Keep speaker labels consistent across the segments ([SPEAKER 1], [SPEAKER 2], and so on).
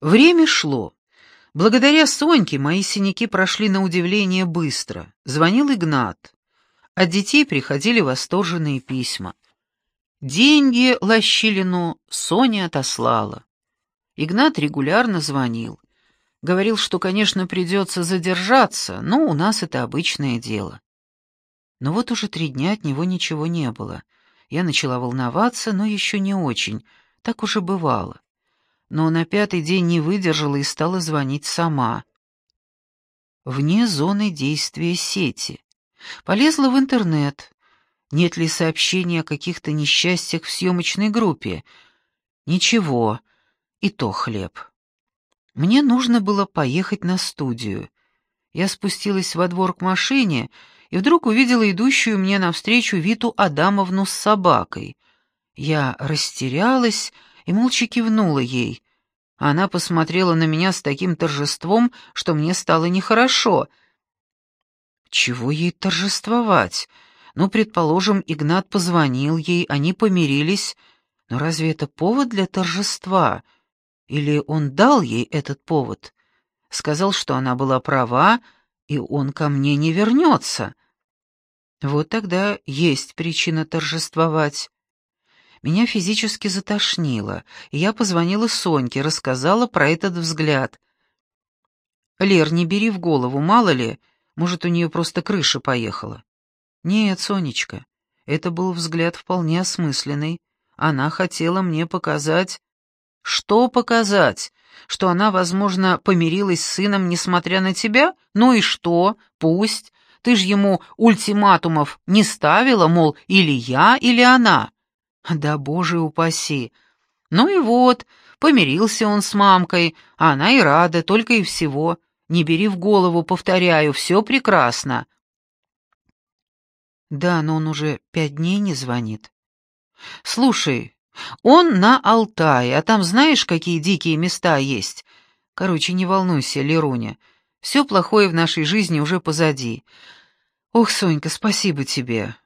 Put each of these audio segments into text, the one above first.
[SPEAKER 1] Время шло. Благодаря Соньке мои синяки прошли на удивление быстро. Звонил Игнат. От детей приходили восторженные письма. Деньги Лощилину Соня отослала. Игнат регулярно звонил. Говорил, что, конечно, придется задержаться, но у нас это обычное дело. Но вот уже три дня от него ничего не было. Я начала волноваться, но еще не очень. Так уже бывало. Но на пятый день не выдержала и стала звонить сама. Вне зоны действия сети. Полезла в интернет. Нет ли сообщений о каких-то несчастьях в съемочной группе? Ничего. И то хлеб. Мне нужно было поехать на студию. Я спустилась во двор к машине и вдруг увидела идущую мне навстречу Виту Адамовну с собакой. Я растерялась и молча кивнула ей. Она посмотрела на меня с таким торжеством, что мне стало нехорошо. Чего ей торжествовать? Ну, предположим, Игнат позвонил ей, они помирились. Но разве это повод для торжества? Или он дал ей этот повод? Сказал, что она была права, и он ко мне не вернется. Вот тогда есть причина торжествовать. Меня физически затошнило, и я позвонила Соньке, рассказала про этот взгляд. «Лер, не бери в голову, мало ли, может, у нее просто крыша поехала». «Нет, Сонечка, это был взгляд вполне осмысленный. Она хотела мне показать...» «Что показать? Что она, возможно, помирилась с сыном, несмотря на тебя? Ну и что? Пусть. Ты ж ему ультиматумов не ставила, мол, или я, или она. Да, боже упаси. Ну и вот, помирился он с мамкой, а она и рада, только и всего. Не бери в голову, повторяю, все прекрасно. Да, но он уже пять дней не звонит. Слушай, он на Алтае, а там знаешь, какие дикие места есть? Короче, не волнуйся, Леруня. Все плохое в нашей жизни уже позади. Ох, Сонька, спасибо тебе.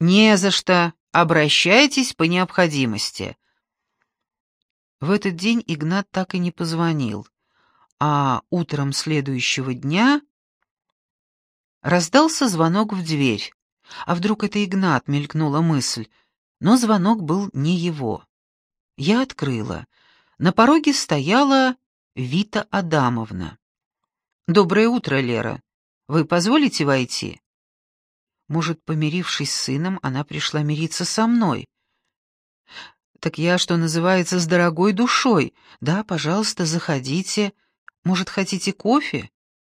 [SPEAKER 1] Не за что. Обращайтесь по необходимости. В этот день Игнат так и не позвонил, а утром следующего дня раздался звонок в дверь. А вдруг это Игнат, мелькнула мысль, но звонок был не его. Я открыла. На пороге стояла Вита Адамовна. «Доброе утро, Лера. Вы позволите войти?» Может, помирившись с сыном, она пришла мириться со мной. Так я, что называется, с дорогой душой. Да, пожалуйста, заходите. Может, хотите кофе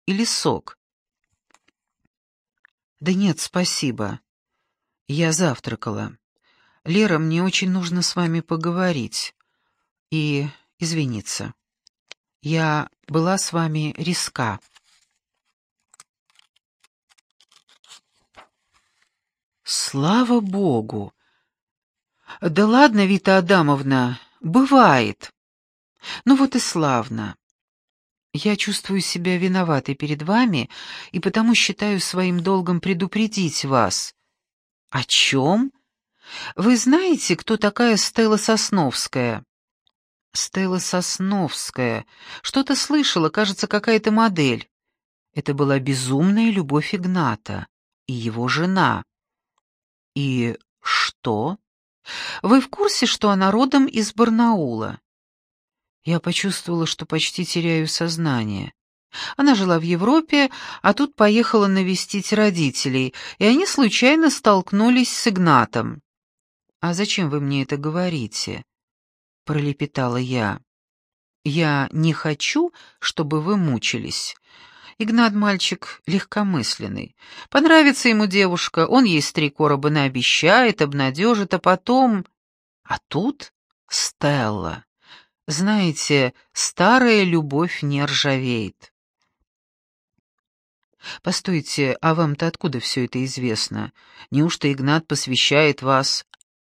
[SPEAKER 1] или сок? Да нет, спасибо. Я завтракала. Лера, мне очень нужно с вами поговорить. И извиниться. Я была с вами риска. Слава богу! Да ладно, Вита Адамовна, бывает. Ну вот и славно. Я чувствую себя виноватой перед вами и потому считаю своим долгом предупредить вас. О чем? Вы знаете, кто такая Стелла Сосновская? Стелла Сосновская. Что-то слышала, кажется, какая-то модель. Это была безумная любовь Игната и его жена. «И что? Вы в курсе, что она родом из Барнаула?» Я почувствовала, что почти теряю сознание. Она жила в Европе, а тут поехала навестить родителей, и они случайно столкнулись с Игнатом. «А зачем вы мне это говорите?» — пролепетала я. «Я не хочу, чтобы вы мучились. Игнат мальчик легкомысленный. Понравится ему девушка, он ей с три короба наобещает, обнадежит, а потом... А тут Стелла. Знаете, старая любовь не ржавеет. Постойте, а вам-то откуда все это известно? Неужто Игнат посвящает вас?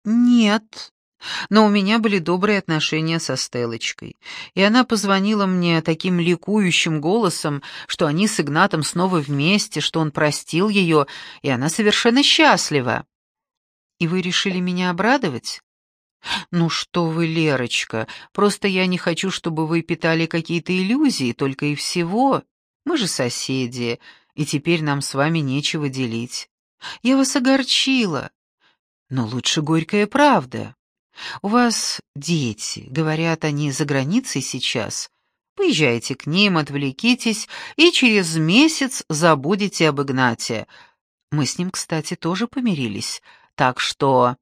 [SPEAKER 1] Нет, но у меня были добрые отношения со Стелочкой, и она позвонила мне таким ликующим голосом, что они с Игнатом снова вместе, что он простил ее, и она совершенно счастлива. И вы решили меня обрадовать? «Ну что вы, Лерочка, просто я не хочу, чтобы вы питали какие-то иллюзии, только и всего. Мы же соседи, и теперь нам с вами нечего делить. Я вас огорчила, но лучше горькая правда. У вас дети, говорят они за границей сейчас. Поезжайте к ним, отвлекитесь, и через месяц забудете об Игнате. Мы с ним, кстати, тоже помирились, так что...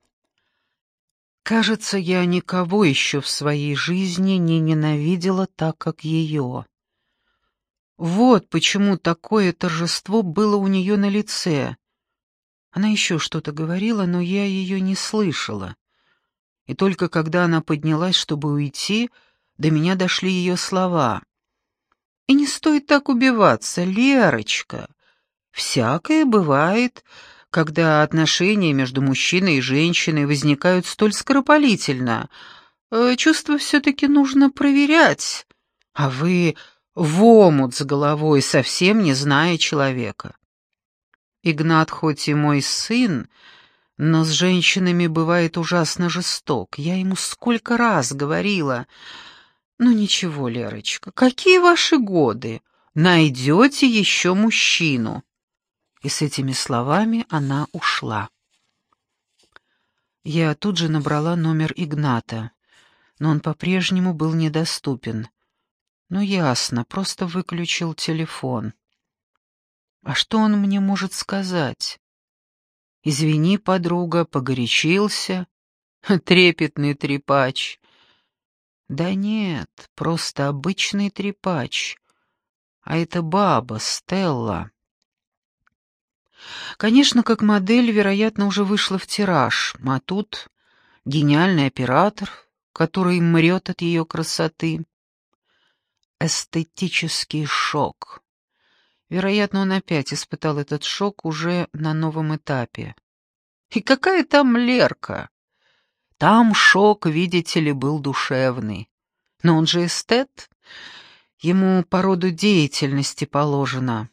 [SPEAKER 1] Кажется, я никого еще в своей жизни не ненавидела так, как ее. Вот почему такое торжество было у нее на лице. Она еще что-то говорила, но я ее не слышала. И только когда она поднялась, чтобы уйти, до меня дошли ее слова. «И не стоит так убиваться, Лерочка. Всякое бывает, когда отношения между мужчиной и женщиной возникают столь скоропалительно. Э, чувства все-таки нужно проверять, а вы в омут с головой, совсем не зная человека. Игнат хоть и мой сын, но с женщинами бывает ужасно жесток. Я ему сколько раз говорила. Ну ничего, Лерочка, какие ваши годы? Найдете еще мужчину. И с этими словами она ушла. Я тут же набрала номер Игната, но он по-прежнему был недоступен. Ну ясно, просто выключил телефон. А что он мне может сказать? Извини, подруга, погорячился. Трепетный трепач. Да нет, просто обычный трепач. А это баба, Стелла. Конечно, как модель, вероятно, уже вышла в тираж, а тут гениальный оператор, который мрет от ее красоты. Эстетический шок. Вероятно, он опять испытал этот шок уже на новом этапе. И какая там Лерка? Там шок, видите ли, был душевный. Но он же эстет. Ему по роду деятельности положено.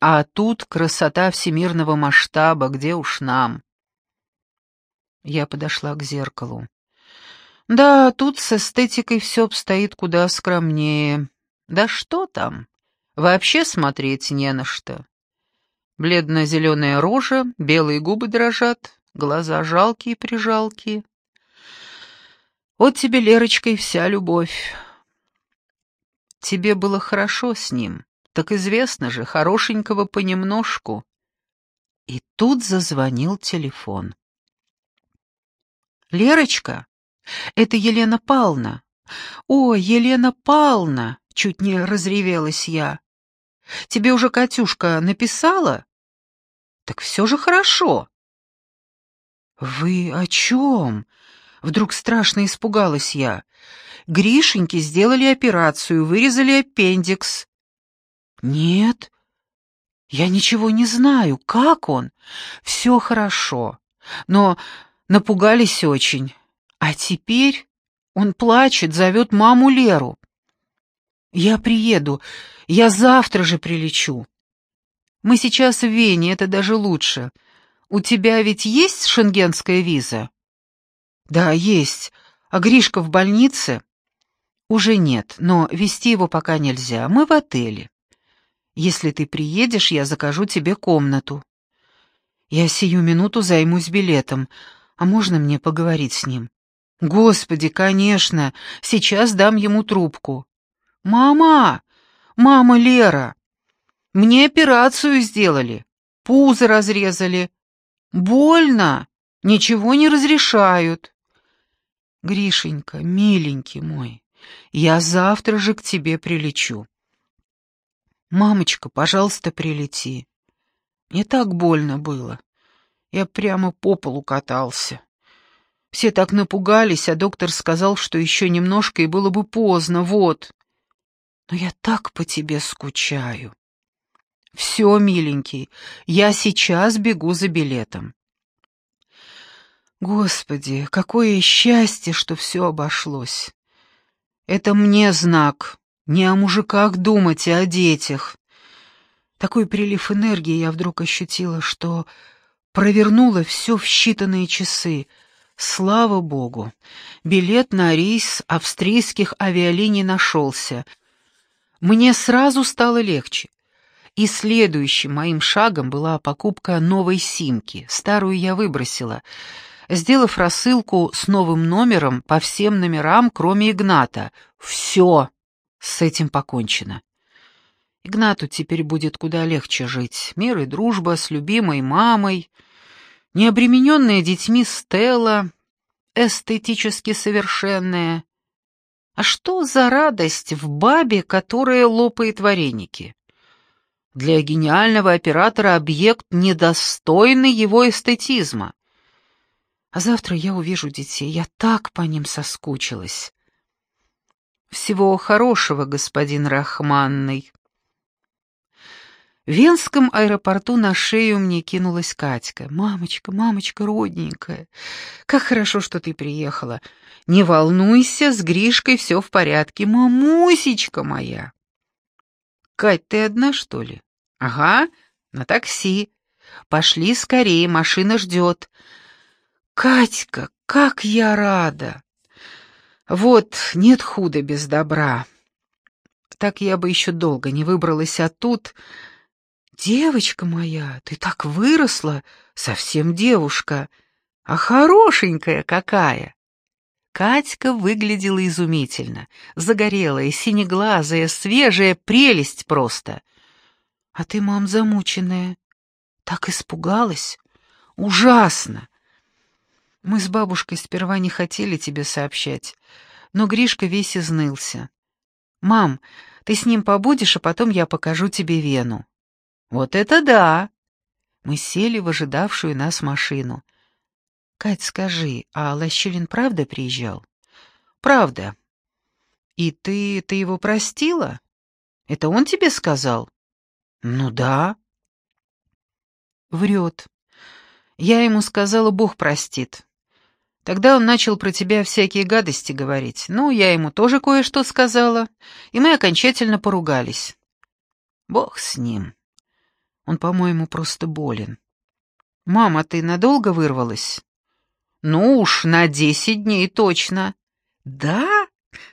[SPEAKER 1] А тут красота всемирного масштаба, где уж нам. Я подошла к зеркалу. Да, тут с эстетикой все обстоит куда скромнее. Да что там? Вообще смотреть не на что. Бледно-зеленая рожа, белые губы дрожат, глаза жалкие-прижалкие. Вот тебе, Лерочка, и вся любовь. Тебе было хорошо с ним, так известно же, хорошенького понемножку. И тут зазвонил телефон. «Лерочка, это Елена Павловна». «О, Елена Павловна!» — чуть не разревелась я. Тебе уже Катюшка написала? Так все же хорошо. Вы о чем? Вдруг страшно испугалась я. Гришеньке сделали операцию, вырезали аппендикс. Нет, я ничего не знаю. Как он? Все хорошо, но напугались очень. А теперь он плачет, зовет маму Леру. Я приеду, я завтра же прилечу. Мы сейчас в Вене, это даже лучше. У тебя ведь есть шенгенская виза? Да, есть. А Гришка в больнице? Уже нет, но вести его пока нельзя. Мы в отеле. Если ты приедешь, я закажу тебе комнату. Я сию минуту займусь билетом. А можно мне поговорить с ним? Господи, конечно. Сейчас дам ему трубку. Мама! «Мама Лера, мне операцию сделали, пузо разрезали. Больно, ничего не разрешают». «Гришенька, миленький мой, я завтра же к тебе прилечу». «Мамочка, пожалуйста, прилети. Мне так больно было. Я прямо по полу катался. Все так напугались, а доктор сказал, что еще немножко и было бы поздно, вот но я так по тебе скучаю. Все, миленький, я сейчас бегу за билетом. Господи, какое счастье, что все обошлось. Это мне знак, не о мужиках думать, а о детях. Такой прилив энергии я вдруг ощутила, что провернула все в считанные часы. Слава богу, билет на рейс австрийских авиалиний нашелся. Мне сразу стало легче. И следующим моим шагом была покупка новой симки. Старую я выбросила, сделав рассылку с новым номером по всем номерам, кроме Игната. Все, с этим покончено. Игнату теперь будет куда легче жить. Мир и дружба с любимой мамой — необремененная детьми Стелла, эстетически совершенная. А что за радость в бабе, которая лопает вареники? Для гениального оператора объект недостойный его эстетизма. А завтра я увижу детей, я так по ним соскучилась. Всего хорошего, господин Рахманный. В Венском аэропорту на шею мне кинулась Катька. «Мамочка, мамочка родненькая, как хорошо, что ты приехала. Не волнуйся, с Гришкой все в порядке, мамусечка моя». «Кать, ты одна, что ли?» «Ага, на такси. Пошли скорее, машина ждет». «Катька, как я рада!» «Вот, нет худа без добра. Так я бы еще долго не выбралась, а тут...» «Девочка моя, ты так выросла, совсем девушка, а хорошенькая какая!» Катька выглядела изумительно, загорелая, синеглазая, свежая, прелесть просто. «А ты, мам, замученная, так испугалась? Ужасно!» Мы с бабушкой сперва не хотели тебе сообщать, но Гришка весь изнылся. «Мам, ты с ним побудешь, а потом я покажу тебе Вену». «Вот это да!» Мы сели в ожидавшую нас машину. «Кать, скажи, а Лощилин правда приезжал?» «Правда». «И ты... ты его простила? Это он тебе сказал?» «Ну да». «Врет. Я ему сказала, Бог простит. Тогда он начал про тебя всякие гадости говорить. Ну, я ему тоже кое-что сказала, и мы окончательно поругались. Бог с ним». Он, по-моему, просто болен. «Мама, ты надолго вырвалась?» «Ну уж, на десять дней точно». «Да?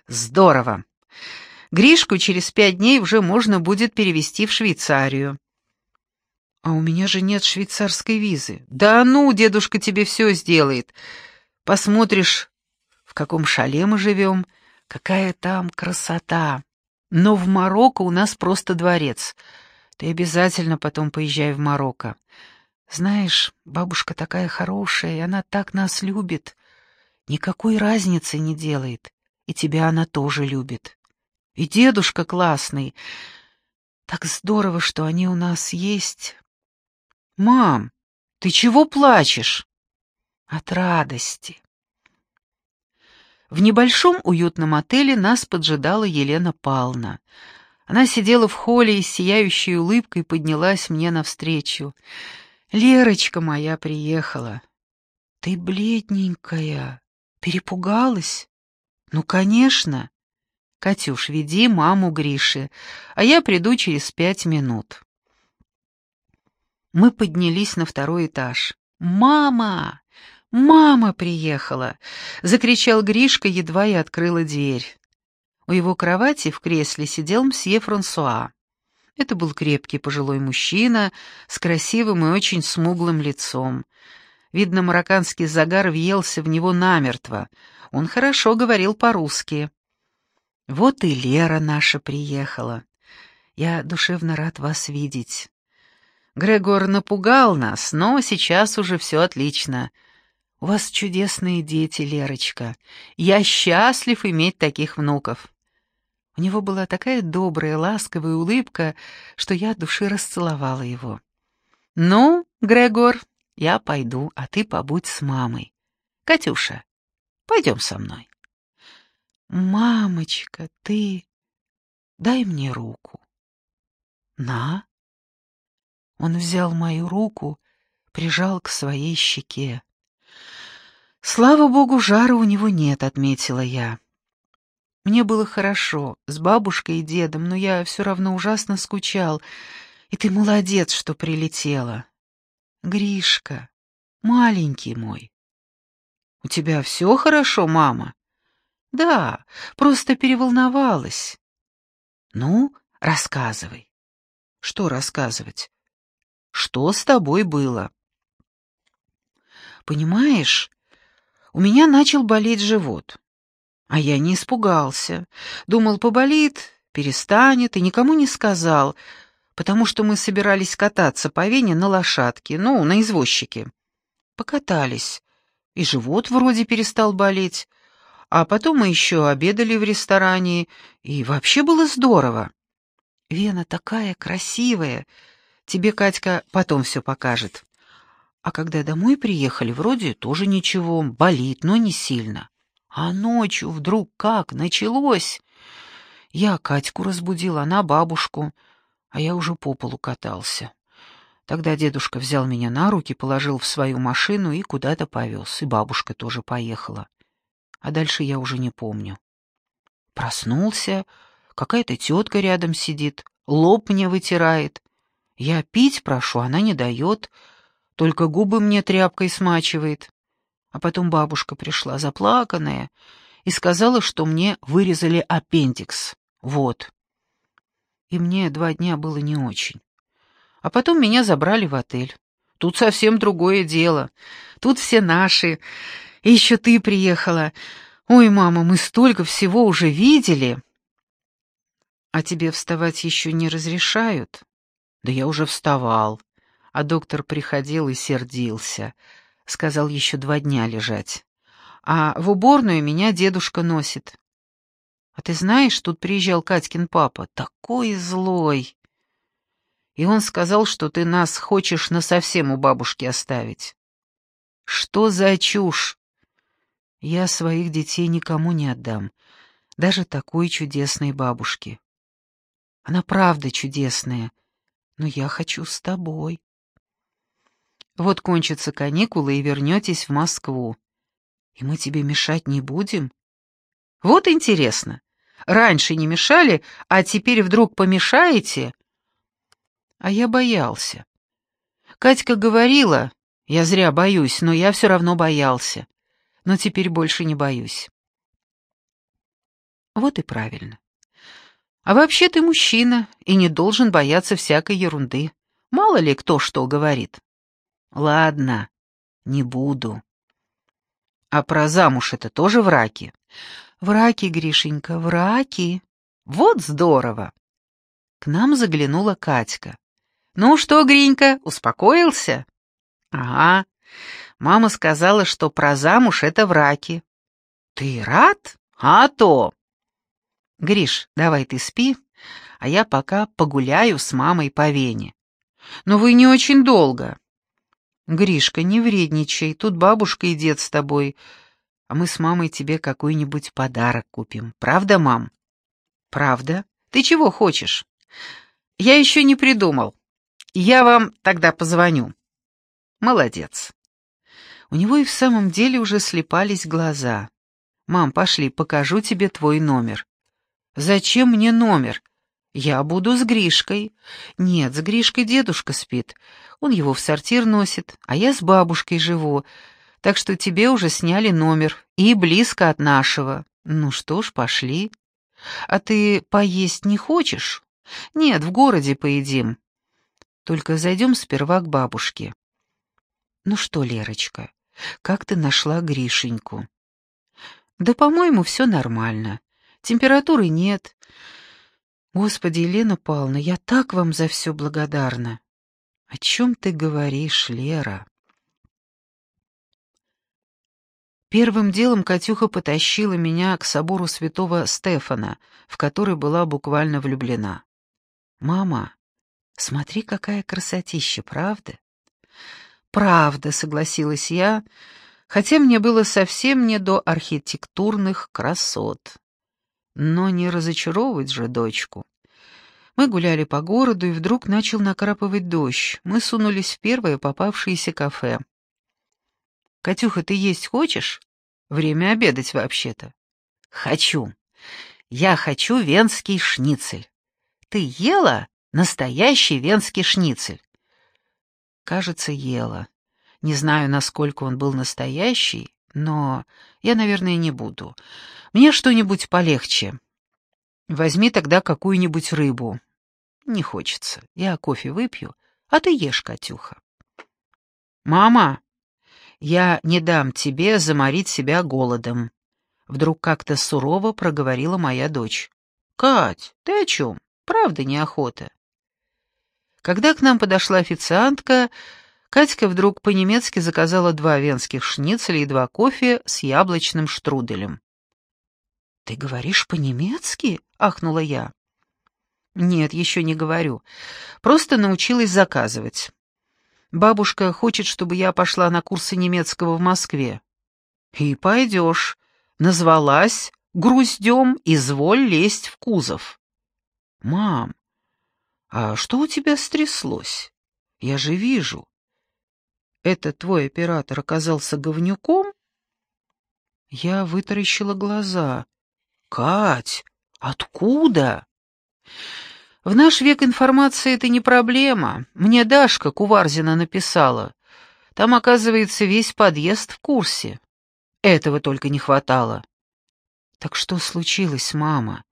[SPEAKER 1] Здорово. Гришку через пять дней уже можно будет перевести в Швейцарию». «А у меня же нет швейцарской визы». «Да ну, дедушка тебе все сделает. Посмотришь, в каком шале мы живем, какая там красота. Но в Марокко у нас просто дворец». Ты обязательно потом поезжай в Марокко. Знаешь, бабушка такая хорошая, и она так нас любит. Никакой разницы не делает. И тебя она тоже любит. И дедушка классный. Так здорово, что они у нас есть. Мам, ты чего плачешь? От радости. В небольшом уютном отеле нас поджидала Елена Павловна. Она сидела в холле и с сияющей улыбкой поднялась мне навстречу. «Лерочка моя приехала». «Ты бледненькая. Перепугалась?» «Ну, конечно». «Катюш, веди маму Гриши, а я приду через пять минут». Мы поднялись на второй этаж. «Мама! Мама приехала!» — закричал Гришка, едва я открыла дверь. У его кровати в кресле сидел мсье Франсуа. Это был крепкий пожилой мужчина с красивым и очень смуглым лицом. Видно, марокканский загар въелся в него намертво. Он хорошо говорил по-русски. «Вот и Лера наша приехала. Я душевно рад вас видеть. Грегор напугал нас, но сейчас уже все отлично. У вас чудесные дети, Лерочка. Я счастлив иметь таких внуков. У него была такая добрая, ласковая улыбка, что я от души расцеловала его. «Ну, Грегор, я пойду, а ты побудь с мамой. Катюша, пойдем со мной». «Мамочка, ты... дай мне руку». «На». Он взял мою руку, прижал к своей щеке. «Слава богу, жара у него нет», — отметила я. Мне было хорошо, с бабушкой и дедом, но я все равно ужасно скучал. И ты молодец, что прилетела. Гришка, маленький мой. «У тебя все хорошо, мама?» «Да, просто переволновалась». «Ну, рассказывай». «Что рассказывать?» «Что с тобой было?» «Понимаешь, у меня начал болеть живот. А я не испугался. Думал, поболит, перестанет, и никому не сказал, потому что мы собирались кататься по Вене на лошадке, ну, на извозчике. Покатались, и живот вроде перестал болеть. А потом мы еще обедали в ресторане, и вообще было здорово. Вена такая красивая. Тебе Катька потом все покажет. А когда домой приехали, вроде тоже ничего, болит, но не сильно. А ночью вдруг как началось? Я Катьку разбудила, она бабушку, а я уже по полу катался. Тогда дедушка взял меня на руки, положил в свою машину и куда-то повез, и бабушка тоже поехала. А дальше я уже не помню. Проснулся, какая-то тетка рядом сидит, лоб мне вытирает. Я пить прошу, она не дает, только губы мне тряпкой смачивает. А потом бабушка пришла заплаканная и сказала, что мне вырезали аппендикс. Вот. И мне два дня было не очень. А потом меня забрали в отель. Тут совсем другое дело. Тут все наши. И еще ты приехала. Ой, мама, мы столько всего уже видели. А тебе вставать еще не разрешают? Да я уже вставал. А доктор приходил и сердился. Сказал еще два дня лежать. А в уборную меня дедушка носит. А ты знаешь, тут приезжал Катькин папа, такой злой. И он сказал, что ты нас хочешь насовсем у бабушки оставить. Что за чушь? Я своих детей никому не отдам, даже такой чудесной бабушке. Она правда чудесная, но я хочу с тобой. Вот кончатся каникулы и вернетесь в Москву. И мы тебе мешать не будем? Вот интересно. Раньше не мешали, а теперь вдруг помешаете? А я боялся. Катька говорила, я зря боюсь, но я все равно боялся. Но теперь больше не боюсь. Вот и правильно. А вообще ты мужчина и не должен бояться всякой ерунды. Мало ли кто что говорит. Ладно, не буду. А про замуж это тоже враки? Враки, Гришенька, враки. Вот здорово. К нам заглянула Катька. Ну что, Гринька, успокоился? Ага. Мама сказала, что про замуж это враки. Ты рад? А то. Гриш, давай ты спи, а я пока погуляю с мамой по Вене. Но вы не очень долго. «Гришка, не вредничай, тут бабушка и дед с тобой, а мы с мамой тебе какой-нибудь подарок купим. Правда, мам?» «Правда? Ты чего хочешь?» «Я еще не придумал. Я вам тогда позвоню». «Молодец». У него и в самом деле уже слепались глаза. «Мам, пошли, покажу тебе твой номер». «Зачем мне номер? Я буду с Гришкой». «Нет, с Гришкой дедушка спит. Он его в сортир носит, а я с бабушкой живу, так что тебе уже сняли номер, и близко от нашего. Ну что ж, пошли. А ты поесть не хочешь? Нет, в городе поедим. Только зайдем сперва к бабушке. Ну что, Лерочка, как ты нашла Гришеньку? Да, по-моему, все нормально. Температуры нет. Господи, Елена Павловна, я так вам за все благодарна. «О чем ты говоришь, Лера?» Первым делом Катюха потащила меня к собору святого Стефана, в который была буквально влюблена. «Мама, смотри, какая красотища, правда?» «Правда», — согласилась я, хотя мне было совсем не до архитектурных красот. Но не разочаровывать же дочку. Мы гуляли по городу, и вдруг начал накрапывать дождь. Мы сунулись в первое попавшееся кафе. «Катюха, ты есть хочешь? Время обедать вообще-то». «Хочу. Я хочу венский шницель. Ты ела настоящий венский шницель?» «Кажется, ела. Не знаю, насколько он был настоящий, но я, наверное, не буду. Мне что-нибудь полегче. Возьми тогда какую-нибудь рыбу. Не хочется. Я кофе выпью, а ты ешь, Катюха. Мама, я не дам тебе заморить себя голодом. Вдруг как-то сурово проговорила моя дочь. Кать, ты о чем? Правда неохота. Когда к нам подошла официантка, Катька вдруг по-немецки заказала два венских шницеля и два кофе с яблочным штруделем. «Ты говоришь по-немецки?» — ахнула я. «Нет, еще не говорю. Просто научилась заказывать. Бабушка хочет, чтобы я пошла на курсы немецкого в Москве». «И пойдешь. Назвалась, груздем, изволь лезть в кузов». «Мам, а что у тебя стряслось? Я же вижу, это твой оператор оказался говнюком? Я вытаращила глаза. Кать, откуда? В наш век информация — это не проблема. Мне Дашка Куварзина написала. Там, оказывается, весь подъезд в курсе. Этого только не хватало. Так что случилось, мама?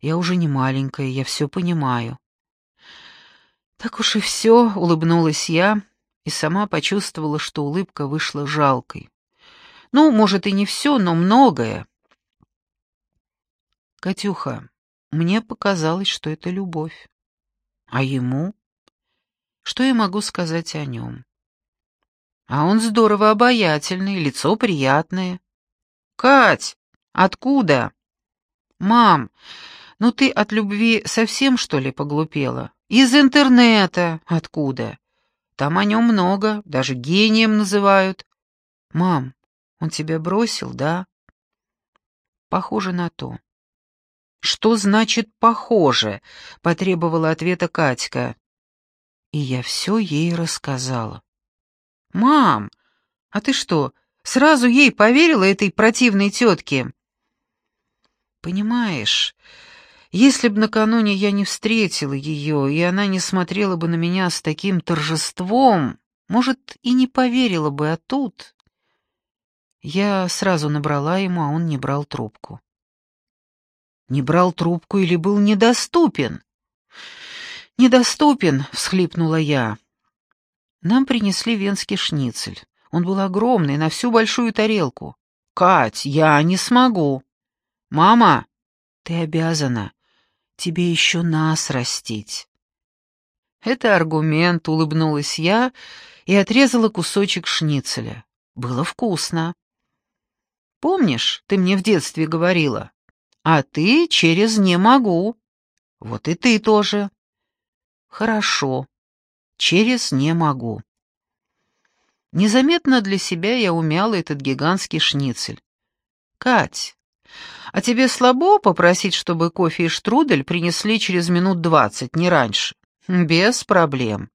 [SPEAKER 1] Я уже не маленькая, я все понимаю. Так уж и все, улыбнулась я, — и сама почувствовала, что улыбка вышла жалкой. Ну, может, и не все, но многое. Катюха, мне показалось, что это любовь. А ему? Что я могу сказать о нем? А он здорово обаятельный, лицо приятное. Кать, откуда? Мам, ну ты от любви совсем, что ли, поглупела? Из интернета. Откуда? Там о нем много, даже гением называют. Мам, он тебя бросил, да? Похоже на то. Что значит «похоже»? Потребовала ответа Катька. И я все ей рассказала. Мам, а ты что, сразу ей поверила этой противной тетке? Понимаешь, если б накануне я не встретила ее, и она не смотрела бы на меня с таким торжеством, может, и не поверила бы, а тут... Я сразу набрала ему, а он не брал трубку. Не брал трубку или был недоступен? «Недоступен», — всхлипнула я. Нам принесли венский шницель. Он был огромный, на всю большую тарелку. «Кать, я не смогу». «Мама, ты обязана тебе еще нас растить». «Это аргумент», — улыбнулась я и отрезала кусочек шницеля. Было вкусно. «Помнишь, ты мне в детстве говорила? А ты через «не могу». Вот и ты тоже. Хорошо. Через «не могу». Незаметно для себя я умяла этот гигантский шницель. «Кать, а тебе слабо попросить, чтобы кофе и штрудель принесли через минут двадцать, не раньше? Без проблем.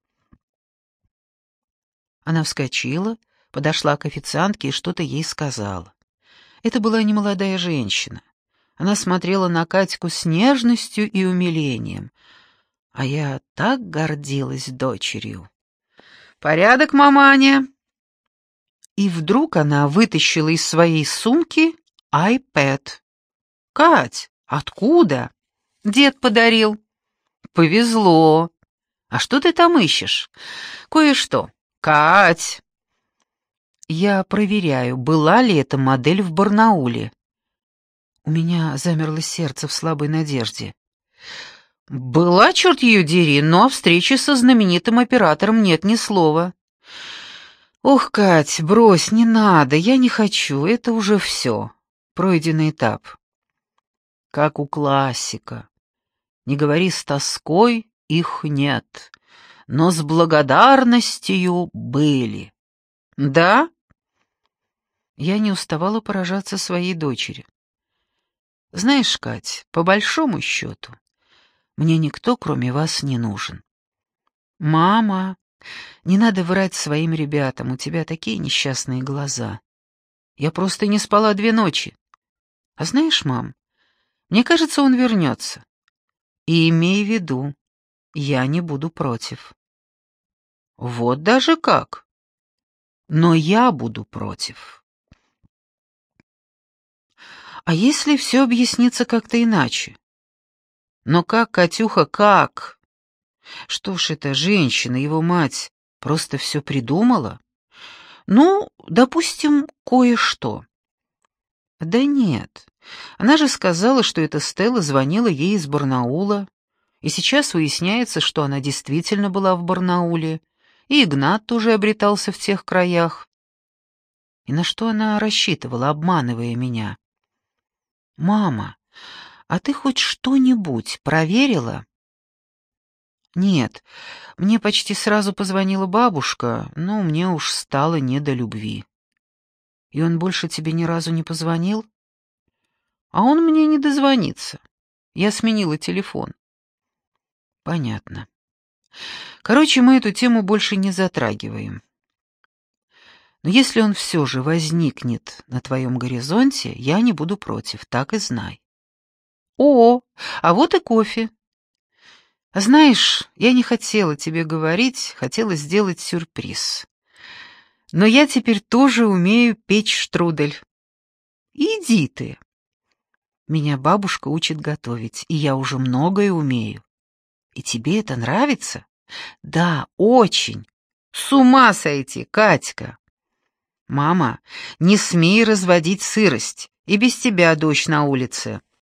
[SPEAKER 1] Она вскочила, подошла к официантке и что-то ей сказала. Это была немолодая женщина. Она смотрела на Катьку с нежностью и умилением. А я так гордилась дочерью. «Порядок, маманя!» И вдруг она вытащила из своей сумки iPad. «Кать, откуда?» «Дед подарил». «Повезло. А что ты там ищешь?» «Кое-что. Кать!» «Я проверяю, была ли эта модель в Барнауле». У меня замерло сердце в слабой надежде. «Была, черт ее дери, но о встрече со знаменитым оператором нет ни слова». «Ох, Кать, брось, не надо, я не хочу, это уже все. Пройденный этап» как у классика. Не говори с тоской, их нет, но с благодарностью были. Да? Я не уставала поражаться своей дочери. Знаешь, Кать, по большому счету, мне никто, кроме вас, не нужен. Мама, не надо врать своим ребятам, у тебя такие несчастные глаза. Я просто не спала две ночи. А знаешь, мам, мне кажется, он вернется. И имей в виду, я не буду против. Вот даже как. Но я буду против. А если все объяснится как-то иначе? Но как, Катюха, как? Что ж эта женщина, его мать, просто все придумала? Ну, допустим, кое-что. Да нет. Она же сказала, что эта Стелла звонила ей из Барнаула, и сейчас выясняется, что она действительно была в Барнауле, и Игнат тоже обретался в тех краях. И на что она рассчитывала, обманывая меня? «Мама, а ты хоть что-нибудь проверила?» «Нет, мне почти сразу позвонила бабушка, но мне уж стало не до любви». «И он больше тебе ни разу не позвонил?» «А он мне не дозвонится. Я сменила телефон». «Понятно. Короче, мы эту тему больше не затрагиваем. Но если он все же возникнет на твоем горизонте, я не буду против, так и знай. О, а вот и кофе. Знаешь, я не хотела тебе говорить, хотела сделать сюрприз. Но я теперь тоже умею печь штрудель. Иди ты. Меня бабушка учит готовить, и я уже многое умею. И тебе это нравится? Да, очень. С ума сойти, Катька. «Мама, не смей разводить сырость, и без тебя дождь на улице».